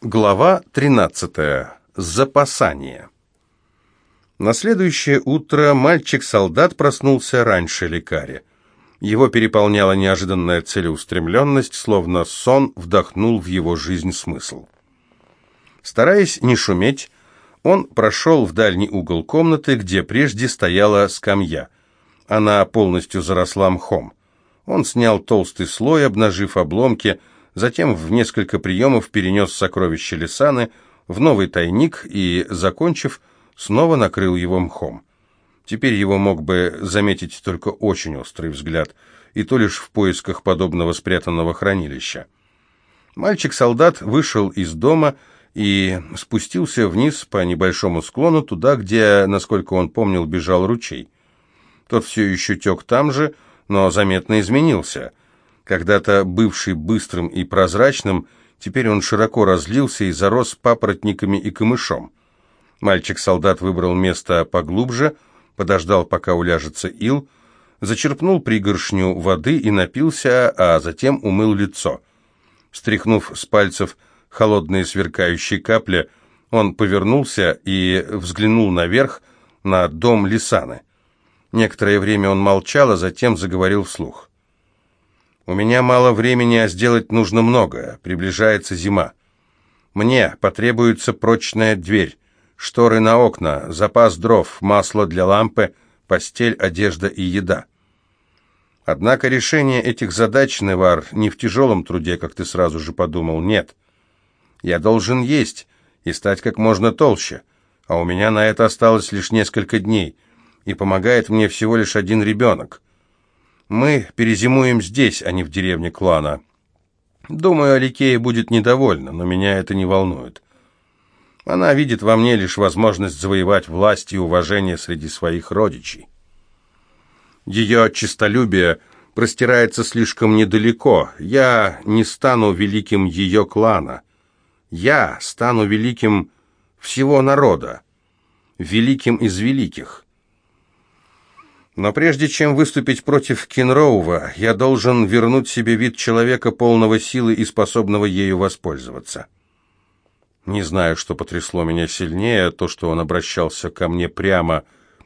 Глава 13. Запасание. На следующее утро мальчик-солдат проснулся раньше лекаря. Его переполняла неожиданная целеустремленность, словно сон вдохнул в его жизнь смысл. Стараясь не шуметь, он прошел в дальний угол комнаты, где прежде стояла скамья. Она полностью заросла мхом. Он снял толстый слой, обнажив обломки, затем в несколько приемов перенес сокровища Лисаны в новый тайник и, закончив, снова накрыл его мхом. Теперь его мог бы заметить только очень острый взгляд, и то лишь в поисках подобного спрятанного хранилища. Мальчик-солдат вышел из дома и спустился вниз по небольшому склону, туда, где, насколько он помнил, бежал ручей. Тот все еще тек там же, но заметно изменился. Когда-то бывший быстрым и прозрачным, теперь он широко разлился и зарос папоротниками и камышом. Мальчик-солдат выбрал место поглубже, подождал, пока уляжется ил, зачерпнул пригоршню воды и напился, а затем умыл лицо. Стряхнув с пальцев холодные сверкающие капли, он повернулся и взглянул наверх на дом Лисаны. Некоторое время он молчал, а затем заговорил вслух. У меня мало времени, а сделать нужно многое. Приближается зима. Мне потребуется прочная дверь, шторы на окна, запас дров, масло для лампы, постель, одежда и еда. Однако решение этих задач, Невар, не в тяжелом труде, как ты сразу же подумал, нет. Я должен есть и стать как можно толще, а у меня на это осталось лишь несколько дней, и помогает мне всего лишь один ребенок. Мы перезимуем здесь, а не в деревне клана. Думаю, Аликея будет недовольна, но меня это не волнует. Она видит во мне лишь возможность завоевать власть и уважение среди своих родичей. Ее честолюбие простирается слишком недалеко. Я не стану великим ее клана. Я стану великим всего народа, великим из великих. Но прежде чем выступить против Кенроува, я должен вернуть себе вид человека полного силы и способного ею воспользоваться. Не знаю, что потрясло меня сильнее, то, что он обращался ко мне прямо,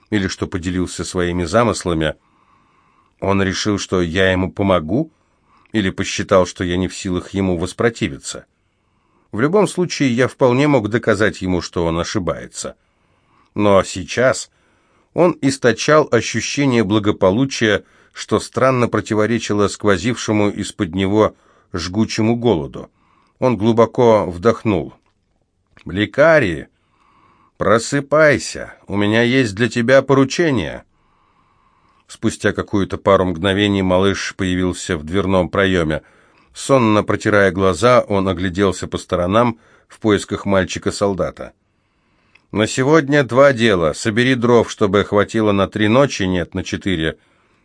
или что поделился своими замыслами. Он решил, что я ему помогу, или посчитал, что я не в силах ему воспротивиться. В любом случае, я вполне мог доказать ему, что он ошибается. Но сейчас он источал ощущение благополучия, что странно противоречило сквозившему из-под него жгучему голоду. Он глубоко вдохнул. «Лекарий, просыпайся, у меня есть для тебя поручение». Спустя какую-то пару мгновений малыш появился в дверном проеме. Сонно протирая глаза, он огляделся по сторонам в поисках мальчика-солдата. На сегодня два дела. Собери дров, чтобы хватило на три ночи, нет, на четыре.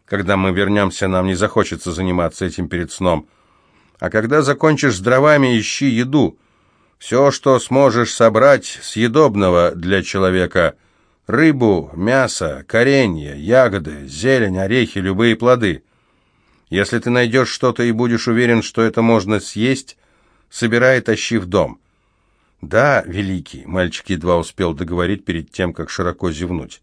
Когда мы вернемся, нам не захочется заниматься этим перед сном. А когда закончишь с дровами, ищи еду. Все, что сможешь собрать съедобного для человека. Рыбу, мясо, коренья, ягоды, зелень, орехи, любые плоды. Если ты найдешь что-то и будешь уверен, что это можно съесть, собирай и тащи в дом. «Да, великий», — мальчик едва успел договорить перед тем, как широко зевнуть.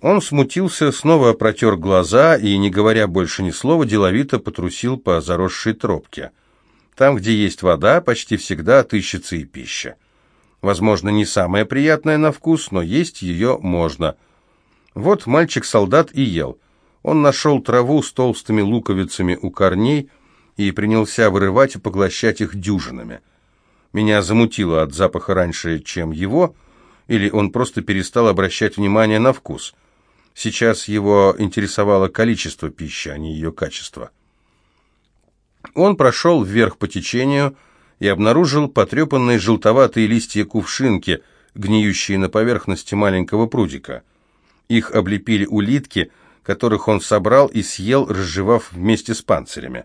Он смутился, снова протер глаза и, не говоря больше ни слова, деловито потрусил по заросшей тропке. Там, где есть вода, почти всегда отыщется и пища. Возможно, не самая приятная на вкус, но есть ее можно. Вот мальчик-солдат и ел. Он нашел траву с толстыми луковицами у корней и принялся вырывать и поглощать их дюжинами. Меня замутило от запаха раньше, чем его, или он просто перестал обращать внимание на вкус. Сейчас его интересовало количество пищи, а не ее качество. Он прошел вверх по течению и обнаружил потрепанные желтоватые листья кувшинки, гниющие на поверхности маленького прудика. Их облепили улитки, которых он собрал и съел, разжевав вместе с панцирями.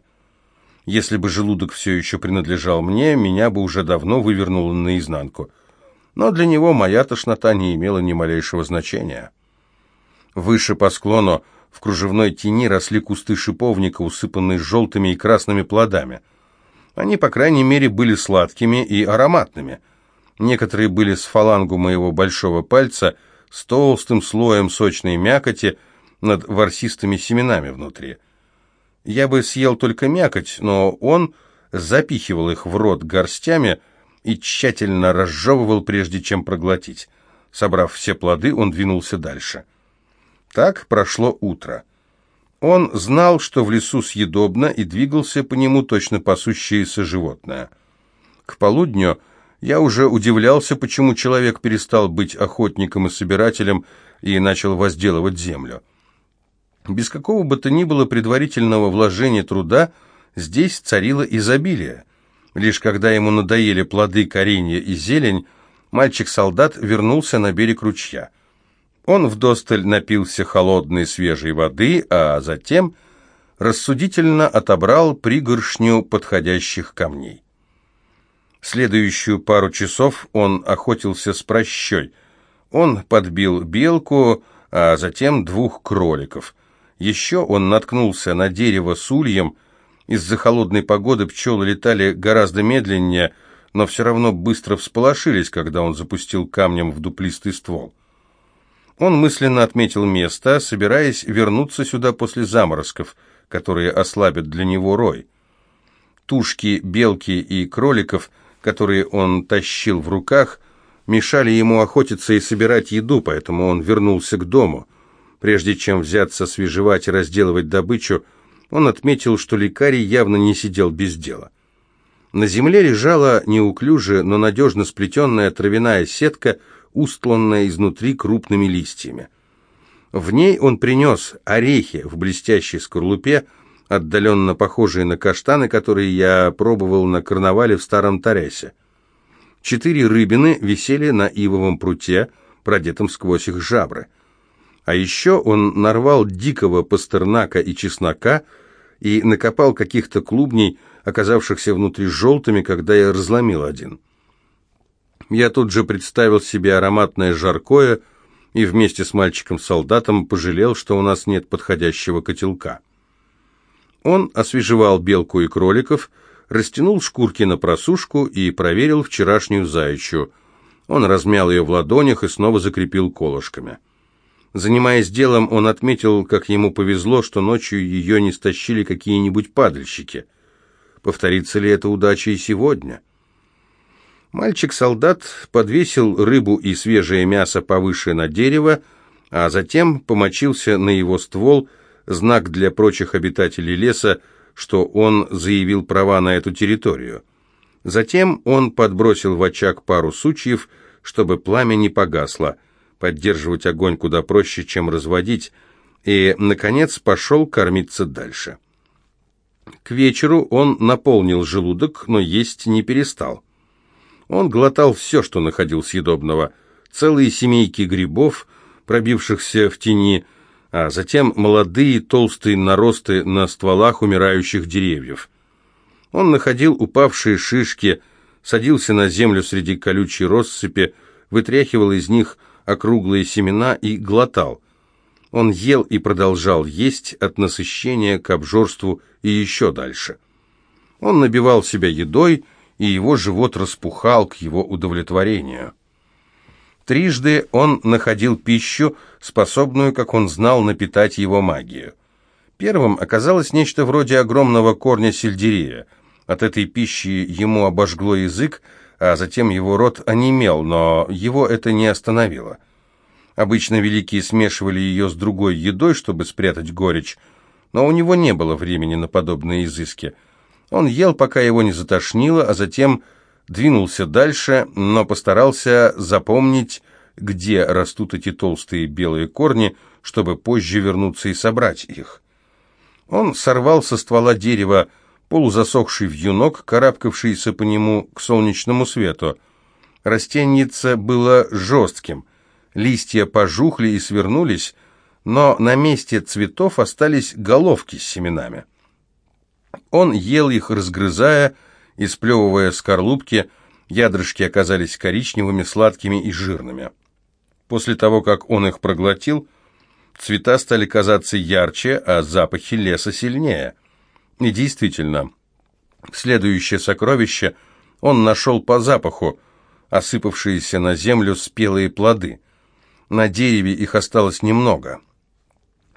Если бы желудок все еще принадлежал мне, меня бы уже давно вывернуло наизнанку. Но для него моя тошнота не имела ни малейшего значения. Выше по склону в кружевной тени росли кусты шиповника, усыпанные желтыми и красными плодами. Они, по крайней мере, были сладкими и ароматными. Некоторые были с фалангу моего большого пальца, с толстым слоем сочной мякоти над ворсистыми семенами внутри. Я бы съел только мякоть, но он запихивал их в рот горстями и тщательно разжевывал, прежде чем проглотить. Собрав все плоды, он двинулся дальше. Так прошло утро. Он знал, что в лесу съедобно, и двигался по нему точно пасущееся животное. К полудню я уже удивлялся, почему человек перестал быть охотником и собирателем и начал возделывать землю. Без какого бы то ни было предварительного вложения труда здесь царило изобилие. Лишь когда ему надоели плоды, коренья и зелень, мальчик-солдат вернулся на берег ручья. Он вдосталь напился холодной свежей воды, а затем рассудительно отобрал пригоршню подходящих камней. Следующую пару часов он охотился с прощой. Он подбил белку, а затем двух кроликов. Еще он наткнулся на дерево с ульем. Из-за холодной погоды пчелы летали гораздо медленнее, но все равно быстро всполошились, когда он запустил камнем в дуплистый ствол. Он мысленно отметил место, собираясь вернуться сюда после заморозков, которые ослабят для него рой. Тушки, белки и кроликов, которые он тащил в руках, мешали ему охотиться и собирать еду, поэтому он вернулся к дому. Прежде чем взяться свежевать и разделывать добычу, он отметил, что лекарий явно не сидел без дела. На земле лежала неуклюже, но надежно сплетенная травяная сетка – устланная изнутри крупными листьями. В ней он принес орехи в блестящей скорлупе, отдаленно похожие на каштаны, которые я пробовал на карнавале в Старом Таресе. Четыре рыбины висели на ивовом пруте, продетом сквозь их жабры. А еще он нарвал дикого пастернака и чеснока и накопал каких-то клубней, оказавшихся внутри желтыми, когда я разломил один. Я тут же представил себе ароматное жаркое и вместе с мальчиком-солдатом пожалел, что у нас нет подходящего котелка. Он освежевал белку и кроликов, растянул шкурки на просушку и проверил вчерашнюю заячью. Он размял ее в ладонях и снова закрепил колышками. Занимаясь делом, он отметил, как ему повезло, что ночью ее не стащили какие-нибудь падальщики. Повторится ли эта удача и сегодня? Мальчик-солдат подвесил рыбу и свежее мясо повыше на дерево, а затем помочился на его ствол, знак для прочих обитателей леса, что он заявил права на эту территорию. Затем он подбросил в очаг пару сучьев, чтобы пламя не погасло. Поддерживать огонь куда проще, чем разводить, и, наконец, пошел кормиться дальше. К вечеру он наполнил желудок, но есть не перестал. Он глотал все, что находил съедобного, целые семейки грибов, пробившихся в тени, а затем молодые толстые наросты на стволах умирающих деревьев. Он находил упавшие шишки, садился на землю среди колючей россыпи, вытряхивал из них округлые семена и глотал. Он ел и продолжал есть от насыщения к обжорству и еще дальше. Он набивал себя едой, и его живот распухал к его удовлетворению. Трижды он находил пищу, способную, как он знал, напитать его магию. Первым оказалось нечто вроде огромного корня сельдерея. От этой пищи ему обожгло язык, а затем его рот онемел, но его это не остановило. Обычно великие смешивали ее с другой едой, чтобы спрятать горечь, но у него не было времени на подобные изыски – он ел, пока его не затошнило, а затем двинулся дальше, но постарался запомнить, где растут эти толстые белые корни, чтобы позже вернуться и собрать их. Он сорвал со ствола дерева полузасохший вьюнок, карабкавшийся по нему к солнечному свету. Растеннице было жестким, листья пожухли и свернулись, но на месте цветов остались головки с семенами. Он ел их, разгрызая и сплевывая скорлупки, ядрышки оказались коричневыми, сладкими и жирными. После того, как он их проглотил, цвета стали казаться ярче, а запахи леса сильнее. И действительно, Следующее сокровище он нашел по запаху, осыпавшиеся на землю спелые плоды. На дереве их осталось немного.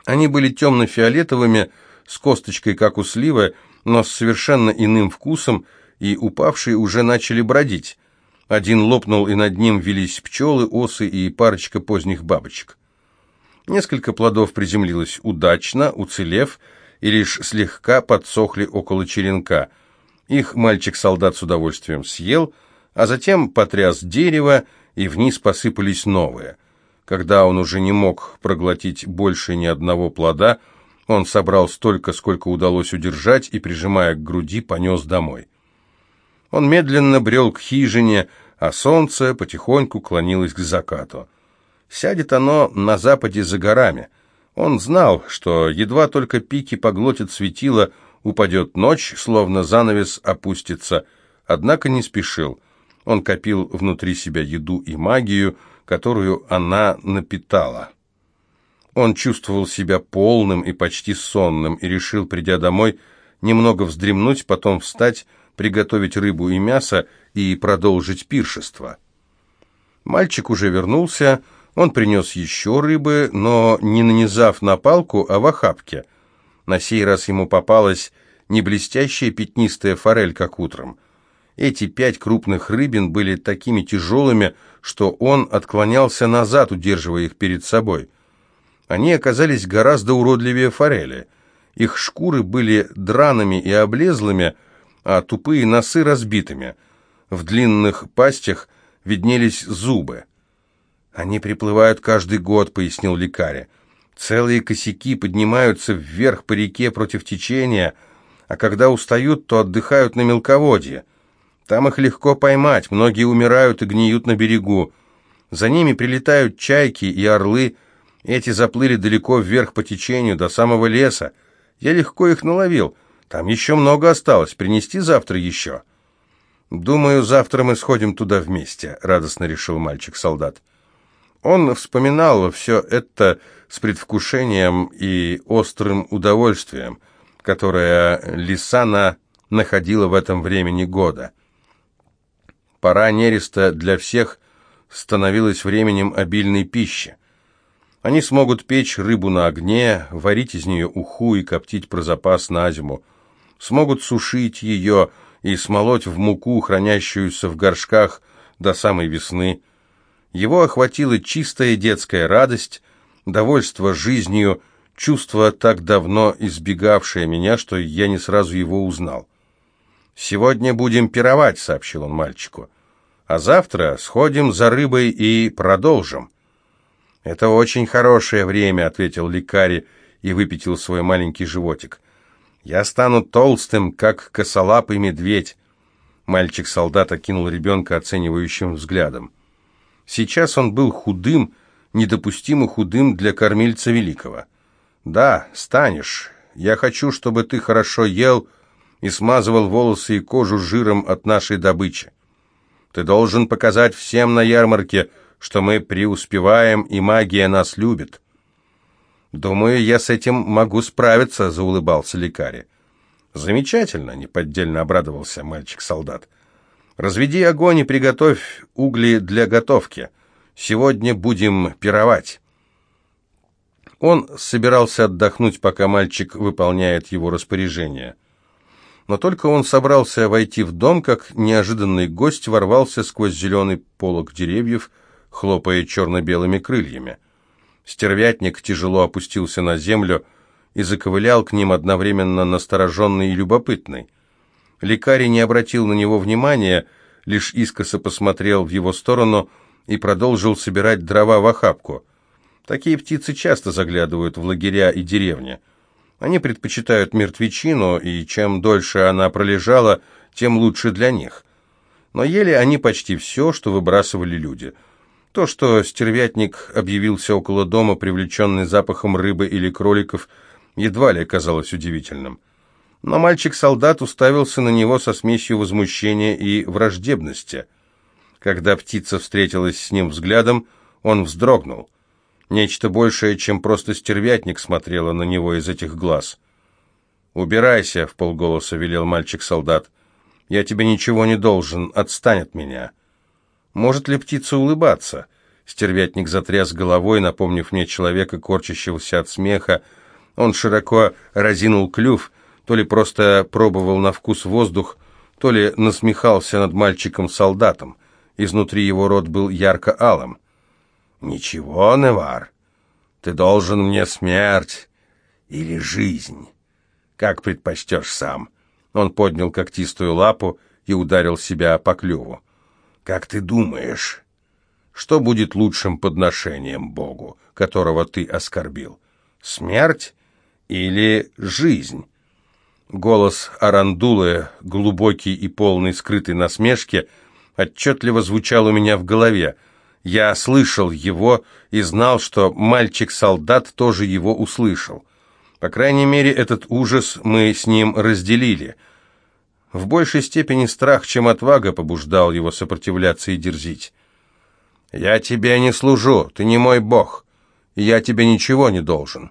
Они были темно-фиолетовыми, с косточкой, как у сливы, но с совершенно иным вкусом, и упавшие уже начали бродить. Один лопнул, и над ним велись пчелы, осы и парочка поздних бабочек. Несколько плодов приземлилось удачно, уцелев, и лишь слегка подсохли около черенка. Их мальчик-солдат с удовольствием съел, а затем потряс дерево, и вниз посыпались новые. Когда он уже не мог проглотить больше ни одного плода, он собрал столько, сколько удалось удержать, и, прижимая к груди, понес домой. Он медленно брел к хижине, а солнце потихоньку клонилось к закату. Сядет оно на западе за горами. Он знал, что едва только пики поглотят светило, упадет ночь, словно занавес опустится, однако не спешил. Он копил внутри себя еду и магию, которую она напитала. Он чувствовал себя полным и почти сонным и решил, придя домой, немного вздремнуть, потом встать, приготовить рыбу и мясо и продолжить пиршество. Мальчик уже вернулся, он принес еще рыбы, но не нанизав на палку, а в охапке. На сей раз ему попалась не блестящая пятнистая форель, как утром. Эти пять крупных рыбин были такими тяжелыми, что он отклонялся назад, удерживая их перед собой. Они оказались гораздо уродливее форели. Их шкуры были драными и облезлыми, а тупые носы разбитыми. В длинных пастях виднелись зубы. «Они приплывают каждый год», — пояснил лекарь. «Целые косяки поднимаются вверх по реке против течения, а когда устают, то отдыхают на мелководье. Там их легко поймать, многие умирают и гниют на берегу. За ними прилетают чайки и орлы, эти заплыли далеко вверх по течению, до самого леса. Я легко их наловил. Там еще много осталось. Принести завтра еще?» «Думаю, завтра мы сходим туда вместе», — радостно решил мальчик-солдат. Он вспоминал все это с предвкушением и острым удовольствием, которое Лисана находила в этом времени года. Пора нереста для всех становилась временем обильной пищи. Они смогут печь рыбу на огне, варить из нее уху и коптить про запас на зиму. Смогут сушить ее и смолоть в муку, хранящуюся в горшках до самой весны. Его охватила чистая детская радость, довольство жизнью, чувство, так давно избегавшее меня, что я не сразу его узнал. «Сегодня будем пировать», — сообщил он мальчику. «А завтра сходим за рыбой и продолжим». «Это очень хорошее время», — ответил лекарь и выпятил свой маленький животик. «Я стану толстым, как косолапый медведь». Мальчик-солдат окинул ребенка оценивающим взглядом. Сейчас он был худым, недопустимо худым для кормильца великого. «Да, станешь. Я хочу, чтобы ты хорошо ел и смазывал волосы и кожу жиром от нашей добычи. Ты должен показать всем на ярмарке, что мы преуспеваем, и магия нас любит. «Думаю, я с этим могу справиться», — заулыбался лекарь. «Замечательно», — неподдельно обрадовался мальчик-солдат. «Разведи огонь и приготовь угли для готовки. Сегодня будем пировать». Он собирался отдохнуть, пока мальчик выполняет его распоряжение. Но только он собрался войти в дом, как неожиданный гость ворвался сквозь зеленый полог деревьев, хлопая черно-белыми крыльями. Стервятник тяжело опустился на землю и заковылял к ним одновременно настороженный и любопытный. Лекарь не обратил на него внимания, лишь искоса посмотрел в его сторону и продолжил собирать дрова в охапку. Такие птицы часто заглядывают в лагеря и деревни. Они предпочитают мертвечину, и чем дольше она пролежала, тем лучше для них. Но ели они почти все, что выбрасывали люди – то, что стервятник объявился около дома, привлеченный запахом рыбы или кроликов, едва ли казалось удивительным. Но мальчик-солдат уставился на него со смесью возмущения и враждебности. Когда птица встретилась с ним взглядом, он вздрогнул. Нечто большее, чем просто стервятник, смотрело на него из этих глаз. «Убирайся», — в полголоса велел мальчик-солдат. Я тебе ничего не должен, отстань от меня. Может ли птица улыбаться? Стервятник затряс головой, напомнив мне человека, корчащегося от смеха. Он широко разинул клюв, то ли просто пробовал на вкус воздух, то ли насмехался над мальчиком-солдатом. Изнутри его рот был ярко-алым. «Ничего, Невар, ты должен мне смерть или жизнь, как предпочтешь сам». Он поднял когтистую лапу и ударил себя по клюву. «Как ты думаешь, что будет лучшим подношением Богу, которого ты оскорбил? Смерть или жизнь?» Голос Арандулы, глубокий и полный скрытой насмешки, отчетливо звучал у меня в голове. Я слышал его и знал, что мальчик-солдат тоже его услышал. По крайней мере, этот ужас мы с ним разделили. В большей степени страх, чем отвага, побуждал его сопротивляться и дерзить. «Я тебе не служу, ты не мой бог, и я тебе ничего не должен».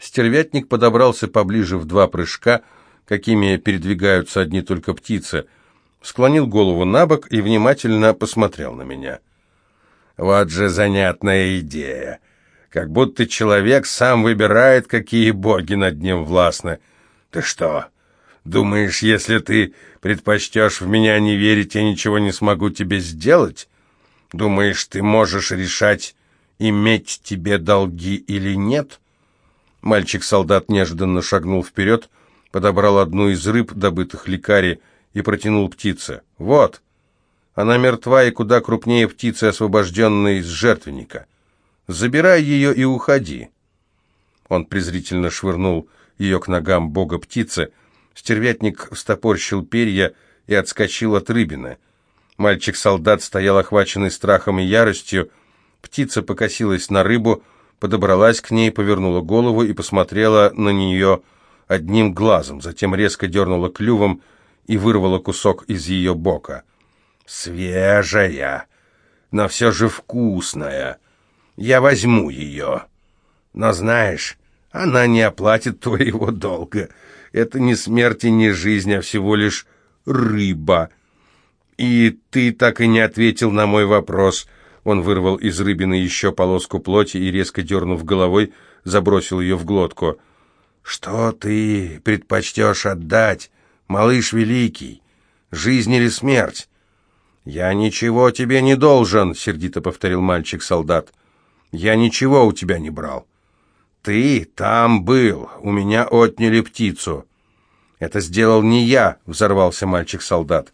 Стервятник подобрался поближе в два прыжка, какими передвигаются одни только птицы, склонил голову на бок и внимательно посмотрел на меня. «Вот же занятная идея!» как будто человек сам выбирает, какие боги над ним властны. Ты что, думаешь, если ты предпочтешь в меня не верить, я ничего не смогу тебе сделать? Думаешь, ты можешь решать, иметь тебе долги или нет?» Мальчик-солдат неожиданно шагнул вперед, подобрал одну из рыб, добытых лекари, и протянул птице. «Вот! Она мертва и куда крупнее птицы, освобожденной из жертвенника. Забирай ее и уходи». Он презрительно швырнул ее к ногам бога птицы. Стервятник встопорщил перья и отскочил от рыбины. Мальчик-солдат стоял охваченный страхом и яростью. Птица покосилась на рыбу, подобралась к ней, повернула голову и посмотрела на нее одним глазом, затем резко дернула клювом и вырвала кусок из ее бока. «Свежая, но все же вкусная!» Я возьму ее. Но знаешь, она не оплатит твоего долга. Это не смерть и не жизнь, а всего лишь рыба. И ты так и не ответил на мой вопрос. Он вырвал из рыбины еще полоску плоти и, резко дернув головой, забросил ее в глотку. «Что ты предпочтешь отдать, малыш великий? Жизнь или смерть?» «Я ничего тебе не должен», — сердито повторил мальчик-солдат. Я ничего у тебя не брал. Ты там был, у меня отняли птицу. Это сделал не я, взорвался мальчик-солдат.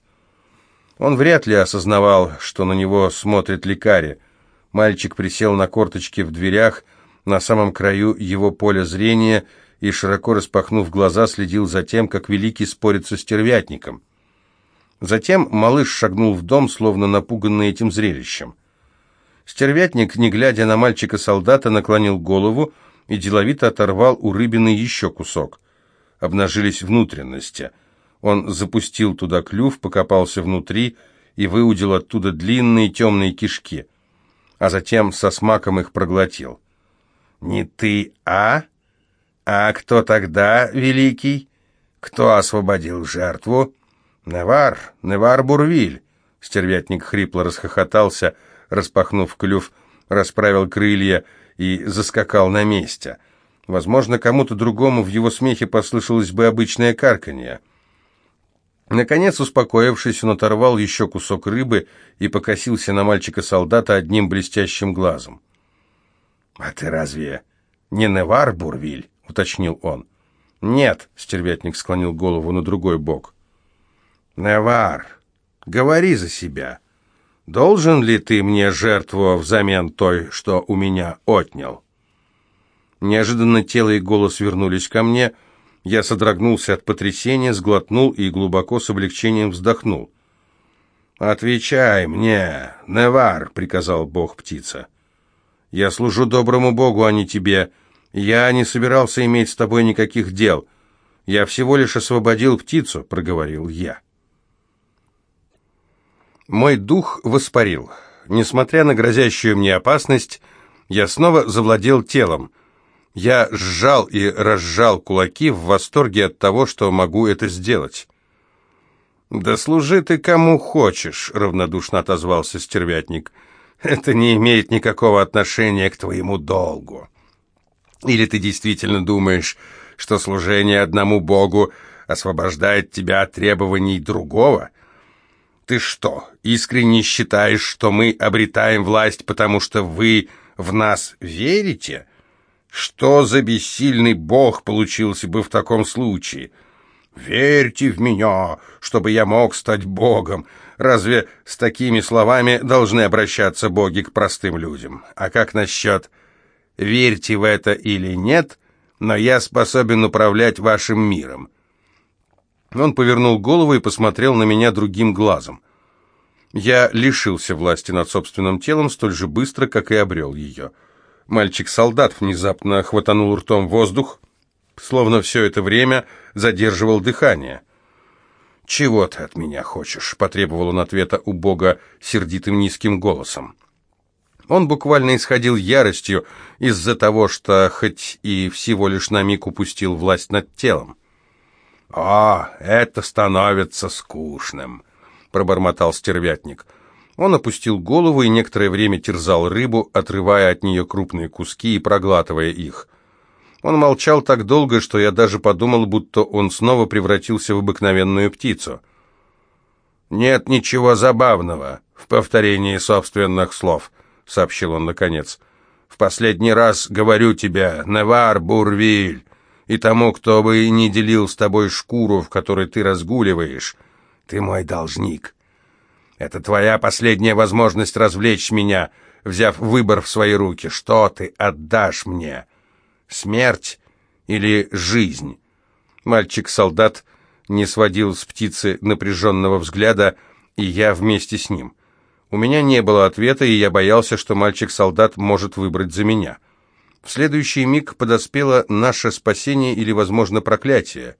Он вряд ли осознавал, что на него смотрит лекарь. Мальчик присел на корточки в дверях, на самом краю его поля зрения, и, широко распахнув глаза, следил за тем, как Великий спорит со стервятником. Затем малыш шагнул в дом, словно напуганный этим зрелищем. Стервятник, не глядя на мальчика-солдата, наклонил голову и деловито оторвал у рыбины еще кусок. Обнажились внутренности. Он запустил туда клюв, покопался внутри и выудил оттуда длинные темные кишки, а затем со смаком их проглотил. «Не ты, а? А кто тогда, великий? Кто освободил жертву?» «Невар, Невар Бурвиль!» Стервятник хрипло расхохотался, — распахнув клюв, расправил крылья и заскакал на месте. Возможно, кому-то другому в его смехе послышалось бы обычное карканье. Наконец, успокоившись, он оторвал еще кусок рыбы и покосился на мальчика-солдата одним блестящим глазом. «А ты разве не Невар, Бурвиль?» — уточнил он. «Нет», — стервятник склонил голову на другой бок. «Невар, говори за себя». Должен ли ты мне жертву взамен той, что у меня отнял?» Неожиданно тело и голос вернулись ко мне. Я содрогнулся от потрясения, сглотнул и глубоко с облегчением вздохнул. «Отвечай мне, Невар», — приказал бог-птица. «Я служу доброму богу, а не тебе. Я не собирался иметь с тобой никаких дел. Я всего лишь освободил птицу», — проговорил я. Мой дух воспарил. Несмотря на грозящую мне опасность, я снова завладел телом. Я сжал и разжал кулаки в восторге от того, что могу это сделать. «Да служи ты кому хочешь», — равнодушно отозвался стервятник. «Это не имеет никакого отношения к твоему долгу. Или ты действительно думаешь, что служение одному Богу освобождает тебя от требований другого? Ты что, искренне считаешь, что мы обретаем власть, потому что вы в нас верите? Что за бессильный Бог получился бы в таком случае?» «Верьте в меня, чтобы я мог стать Богом». Разве с такими словами должны обращаться боги к простым людям? А как насчет «верьте в это или нет», но я способен управлять вашим миром?» Он повернул голову и посмотрел на меня другим глазом. Я лишился власти над собственным телом столь же быстро, как и обрел ее. Мальчик-солдат внезапно хватанул ртом воздух, словно все это время задерживал дыхание. «Чего ты от меня хочешь?» — потребовал он ответа у Бога сердитым низким голосом. Он буквально исходил яростью из-за того, что хоть и всего лишь на миг упустил власть над телом. «О, это становится скучным», — пробормотал стервятник. Он опустил голову и некоторое время терзал рыбу, отрывая от нее крупные куски и проглатывая их. Он молчал так долго, что я даже подумал, будто он снова превратился в обыкновенную птицу. «Нет ничего забавного в повторении собственных слов», — сообщил он наконец. «В последний раз говорю тебе, Невар Бурвиль, и тому, кто бы и не делил с тобой шкуру, в которой ты разгуливаешь, ты мой должник. Это твоя последняя возможность развлечь меня, взяв выбор в свои руки. Что ты отдашь мне?» Смерть или жизнь? Мальчик-солдат не сводил с птицы напряженного взгляда, и я вместе с ним. У меня не было ответа, и я боялся, что мальчик-солдат может выбрать за меня. В следующий миг подоспело наше спасение или, возможно, проклятие.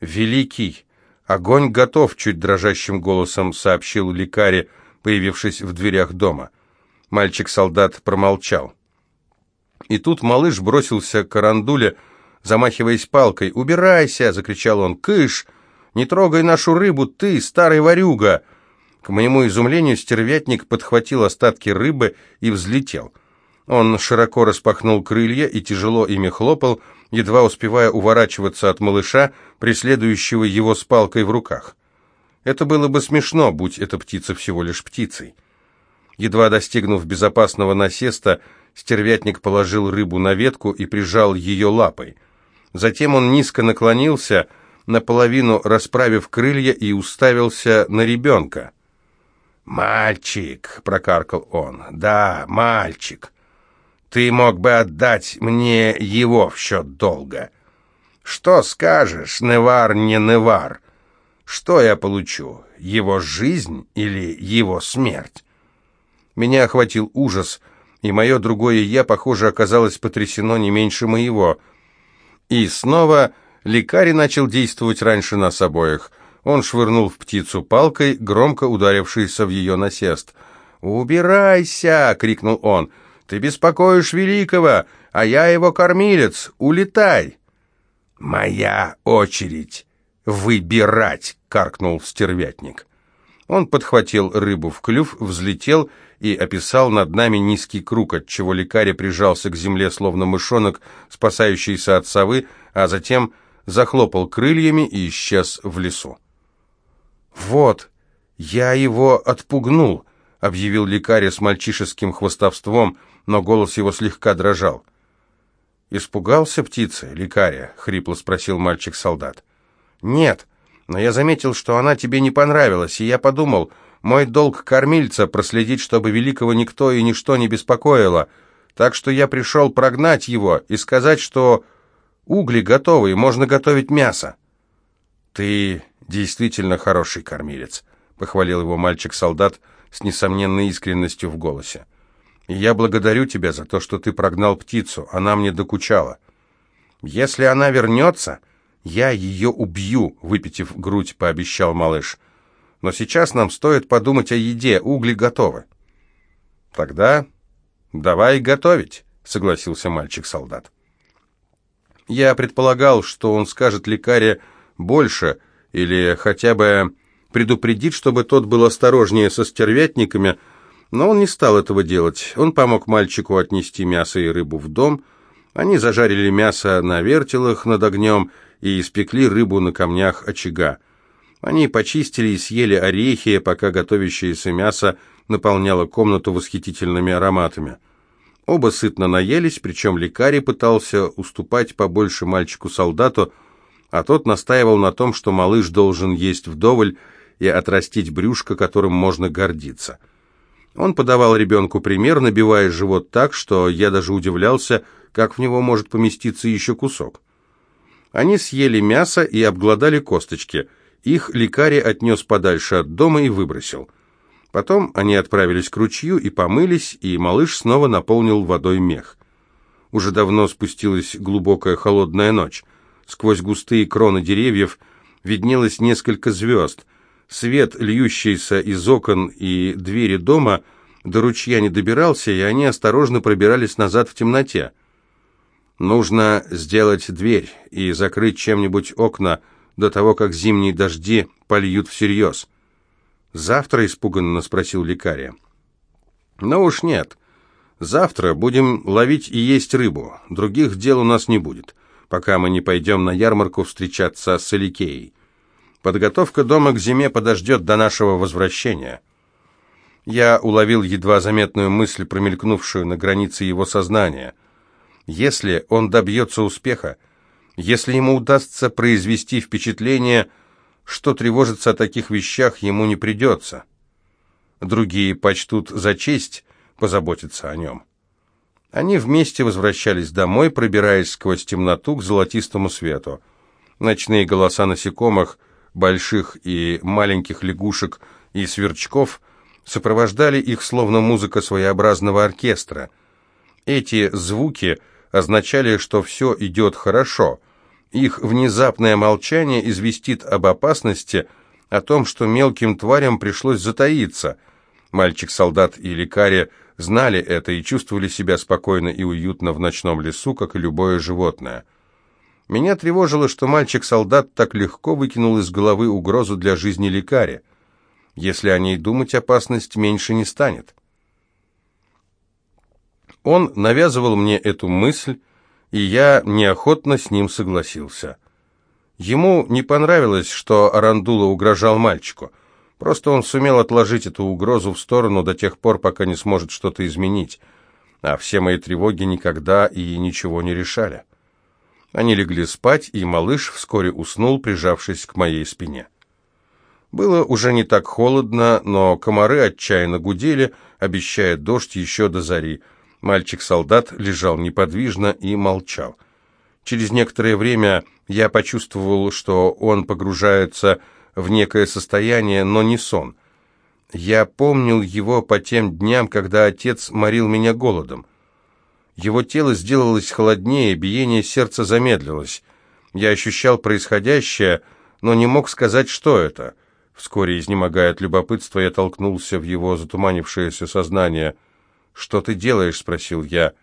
«Великий! Огонь готов!» — чуть дрожащим голосом сообщил лекарь, появившись в дверях дома. Мальчик-солдат промолчал. И тут малыш бросился к карандуле, замахиваясь палкой. «Убирайся!» — закричал он. «Кыш! Не трогай нашу рыбу, ты, старый ворюга!» К моему изумлению стервятник подхватил остатки рыбы и взлетел. Он широко распахнул крылья и тяжело ими хлопал, едва успевая уворачиваться от малыша, преследующего его с палкой в руках. Это было бы смешно, будь эта птица всего лишь птицей. Едва достигнув безопасного насеста, Стервятник положил рыбу на ветку и прижал ее лапой. Затем он низко наклонился, наполовину расправив крылья, и уставился на ребенка. «Мальчик!» — прокаркал он. «Да, мальчик! Ты мог бы отдать мне его в счет долга. Что скажешь, Невар не Невар? Что я получу, его жизнь или его смерть?» Меня охватил ужас — и мое другое «я», похоже, оказалось потрясено не меньше моего. И снова лекарь начал действовать раньше нас обоих. Он швырнул в птицу палкой, громко ударившийся в ее насест. «Убирайся!» — крикнул он. «Ты беспокоишь великого, а я его кормилец. Улетай!» «Моя очередь выбирать!» — каркнул стервятник. Он подхватил рыбу в клюв, взлетел и описал над нами низкий круг, отчего лекарь прижался к земле, словно мышонок, спасающийся от совы, а затем захлопал крыльями и исчез в лесу. «Вот, я его отпугнул», — объявил лекарь с мальчишеским хвостовством, но голос его слегка дрожал. «Испугался птицы, лекаря?» — хрипло спросил мальчик-солдат. «Нет, но я заметил, что она тебе не понравилась, и я подумал, мой долг кормильца проследить, чтобы великого никто и ничто не беспокоило. Так что я пришел прогнать его и сказать, что угли готовы, и можно готовить мясо. Ты действительно хороший кормилец, похвалил его мальчик-солдат с несомненной искренностью в голосе. Я благодарю тебя за то, что ты прогнал птицу, она мне докучала. Если она вернется, я ее убью, выпитив грудь, пообещал малыш. Но сейчас нам стоит подумать о еде, угли готовы». «Тогда давай готовить», — согласился мальчик-солдат. Я предполагал, что он скажет лекаре больше, или хотя бы предупредить, чтобы тот был осторожнее со стервятниками, но он не стал этого делать. Он помог мальчику отнести мясо и рыбу в дом. Они зажарили мясо на вертелах над огнем и испекли рыбу на камнях очага. Они почистили и съели орехи, пока готовящееся мясо наполняло комнату восхитительными ароматами. Оба сытно наелись, причем лекарь пытался уступать побольше мальчику-солдату, а тот настаивал на том, что малыш должен есть вдоволь и отрастить брюшко, которым можно гордиться. Он подавал ребенку пример, набивая живот так, что я даже удивлялся, как в него может поместиться еще кусок. Они съели мясо и обглодали косточки. Их лекарь отнес подальше от дома и выбросил. Потом они отправились к ручью и помылись, и малыш снова наполнил водой мех. Уже давно спустилась глубокая холодная ночь. Сквозь густые кроны деревьев виднелось несколько звезд. Свет, льющийся из окон и двери дома, до ручья не добирался, и они осторожно пробирались назад в темноте. Нужно сделать дверь и закрыть чем-нибудь окна до того, как зимние дожди польют всерьез. «Завтра?» — испуганно спросил лекаря. «Ну уж нет. Завтра будем ловить и есть рыбу. Других дел у нас не будет пока мы не пойдем на ярмарку встречаться с Эликеей. Подготовка дома к зиме подождет до нашего возвращения. Я уловил едва заметную мысль, промелькнувшую на границе его сознания. Если он добьется успеха, если ему удастся произвести впечатление, что тревожиться о таких вещах ему не придется. Другие почтут за честь позаботиться о нем. Они вместе возвращались домой, пробираясь сквозь темноту к золотистому свету. Ночные голоса насекомых, больших и маленьких лягушек и сверчков сопровождали их словно музыка своеобразного оркестра. Эти звуки означали, что все идет хорошо. Их внезапное молчание известит об опасности, о том, что мелким тварям пришлось затаиться. Мальчик-солдат и лекаря знали это и чувствовали себя спокойно и уютно в ночном лесу, как и любое животное. Меня тревожило, что мальчик-солдат так легко выкинул из головы угрозу для жизни лекаря. Если о ней думать, опасность меньше не станет. Он навязывал мне эту мысль, и я неохотно с ним согласился. Ему не понравилось, что Арандула угрожал мальчику. Просто он сумел отложить эту угрозу в сторону до тех пор, пока не сможет что-то изменить. А все мои тревоги никогда и ничего не решали. Они легли спать, и малыш вскоре уснул, прижавшись к моей спине. Было уже не так холодно, но комары отчаянно гудели, обещая дождь еще до зари. Мальчик-солдат лежал неподвижно и молчал. Через некоторое время я почувствовал, что он погружается в некое состояние, но не сон. Я помнил его по тем дням, когда отец морил меня голодом. Его тело сделалось холоднее, биение сердца замедлилось. Я ощущал происходящее, но не мог сказать, что это. Вскоре, изнемогая от любопытства, я толкнулся в его затуманившееся сознание. «Что ты делаешь?» — спросил я.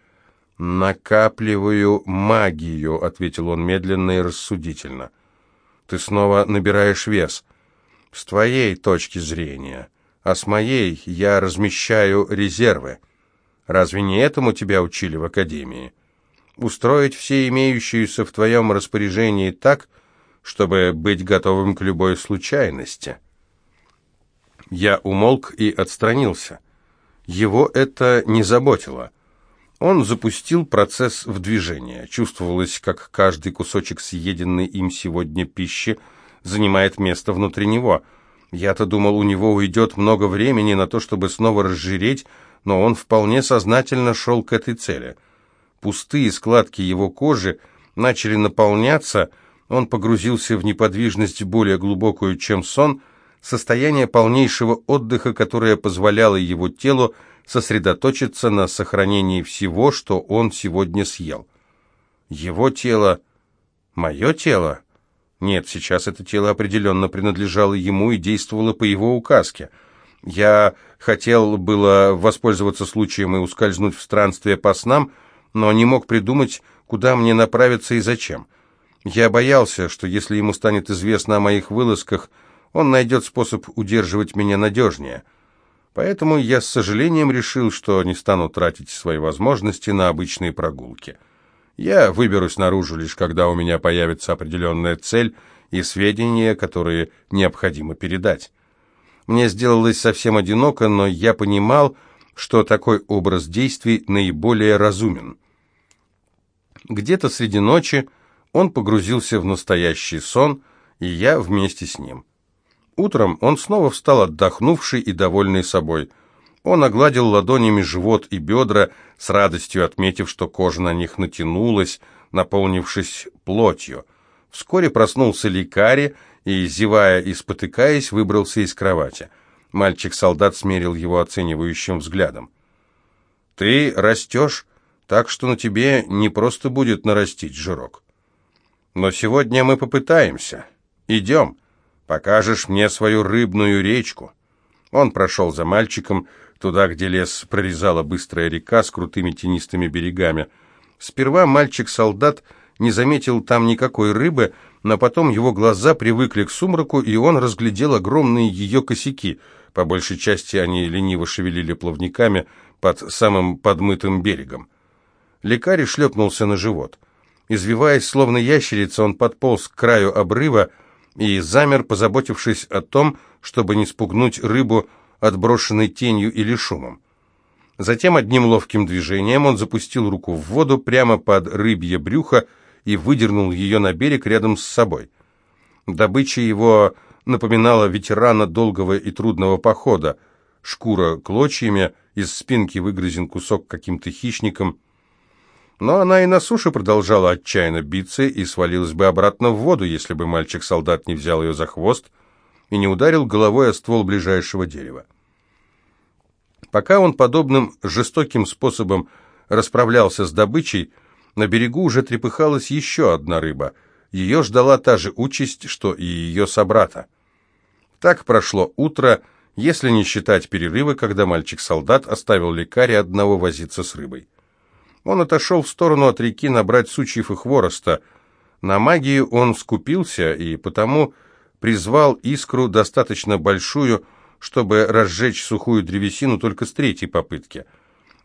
«Накапливаю магию», — ответил он медленно и рассудительно. Ты снова набираешь вес. С твоей точки зрения. А с моей я размещаю резервы. Разве не этому тебя учили в академии? Устроить все имеющиеся в твоем распоряжении так, чтобы быть готовым к любой случайности. Я умолк и отстранился. Его это не заботило. Он запустил процесс в движение. Чувствовалось, как каждый кусочек съеденной им сегодня пищи занимает место внутри него. Я-то думал, у него уйдет много времени на то, чтобы снова разжиреть, но он вполне сознательно шел к этой цели. Пустые складки его кожи начали наполняться, он погрузился в неподвижность более глубокую, чем сон, состояние полнейшего отдыха, которое позволяло его телу сосредоточиться на сохранении всего, что он сегодня съел. Его тело, мое тело? Нет, сейчас это тело определенно принадлежало ему и действовало по его указке. Я хотел было воспользоваться случаем и ускользнуть в странствие по снам, но не мог придумать, куда мне направиться и зачем. Я боялся, что если ему станет известно о моих вылазках, он найдет способ удерживать меня надежнее. Поэтому я с сожалением решил, что не стану тратить свои возможности на обычные прогулки. Я выберусь наружу лишь когда у меня появится определенная цель и сведения, которые необходимо передать. Мне сделалось совсем одиноко, но я понимал, что такой образ действий наиболее разумен. Где-то среди ночи он погрузился в настоящий сон, и я вместе с ним. Утром он снова встал отдохнувший и довольный собой. Он огладил ладонями живот и бедра, с радостью отметив, что кожа на них натянулась, наполнившись плотью. Вскоре проснулся лекарь и, зевая и спотыкаясь, выбрался из кровати. Мальчик-солдат смерил его оценивающим взглядом. «Ты растешь, так что на тебе не просто будет нарастить жирок. Но сегодня мы попытаемся. Идем, покажешь мне свою рыбную речку». Он прошел за мальчиком, туда, где лес прорезала быстрая река с крутыми тенистыми берегами. Сперва мальчик-солдат не заметил там никакой рыбы, но потом его глаза привыкли к сумраку, и он разглядел огромные ее косяки. По большей части они лениво шевелили плавниками под самым подмытым берегом. Лекарь шлепнулся на живот. Извиваясь, словно ящерица, он подполз к краю обрыва и замер, позаботившись о том, чтобы не спугнуть рыбу отброшенной тенью или шумом. Затем одним ловким движением он запустил руку в воду прямо под рыбье брюхо и выдернул ее на берег рядом с собой. Добыча его напоминала ветерана долгого и трудного похода. Шкура клочьями, из спинки выгрызен кусок каким-то хищником – но она и на суше продолжала отчаянно биться и свалилась бы обратно в воду, если бы мальчик-солдат не взял ее за хвост и не ударил головой о ствол ближайшего дерева. Пока он подобным жестоким способом расправлялся с добычей, на берегу уже трепыхалась еще одна рыба. Ее ждала та же участь, что и ее собрата. Так прошло утро, если не считать перерыва, когда мальчик-солдат оставил лекаря одного возиться с рыбой. Он отошел в сторону от реки набрать сучьев и хвороста. На магию он скупился и потому призвал искру достаточно большую, чтобы разжечь сухую древесину только с третьей попытки.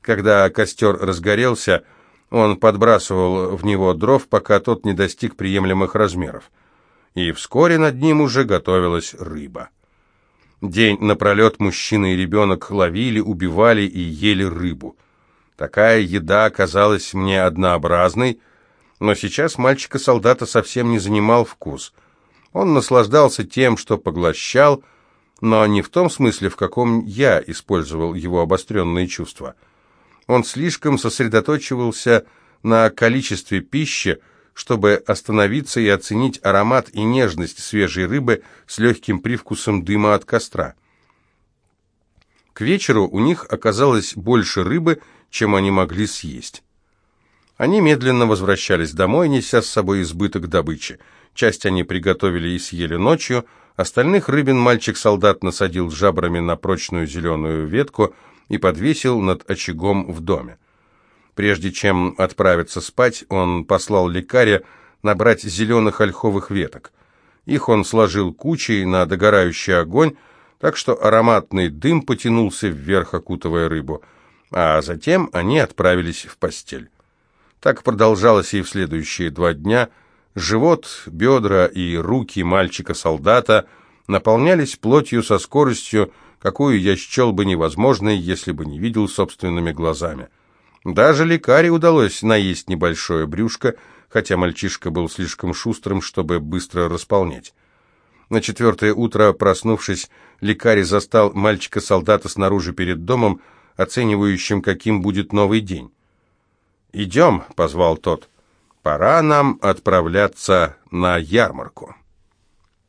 Когда костер разгорелся, он подбрасывал в него дров, пока тот не достиг приемлемых размеров. И вскоре над ним уже готовилась рыба. День напролет мужчина и ребенок ловили, убивали и ели рыбу. Такая еда казалась мне однообразной, но сейчас мальчика-солдата совсем не занимал вкус. Он наслаждался тем, что поглощал, но не в том смысле, в каком я использовал его обостренные чувства. Он слишком сосредоточивался на количестве пищи, чтобы остановиться и оценить аромат и нежность свежей рыбы с легким привкусом дыма от костра. К вечеру у них оказалось больше рыбы, чем они могли съесть. Они медленно возвращались домой, неся с собой избыток добычи. Часть они приготовили и съели ночью, остальных рыбин мальчик-солдат насадил жабрами на прочную зеленую ветку и подвесил над очагом в доме. Прежде чем отправиться спать, он послал лекаря набрать зеленых ольховых веток. Их он сложил кучей на догорающий огонь, так что ароматный дым потянулся вверх, окутывая рыбу – а затем они отправились в постель. Так продолжалось и в следующие два дня. Живот, бедра и руки мальчика-солдата наполнялись плотью со скоростью, какую я счел бы невозможной, если бы не видел собственными глазами. Даже лекаре удалось наесть небольшое брюшко, хотя мальчишка был слишком шустрым, чтобы быстро располнять. На четвертое утро, проснувшись, лекарь застал мальчика-солдата снаружи перед домом, оценивающим, каким будет новый день. «Идем», — позвал тот, — «пора нам отправляться на ярмарку».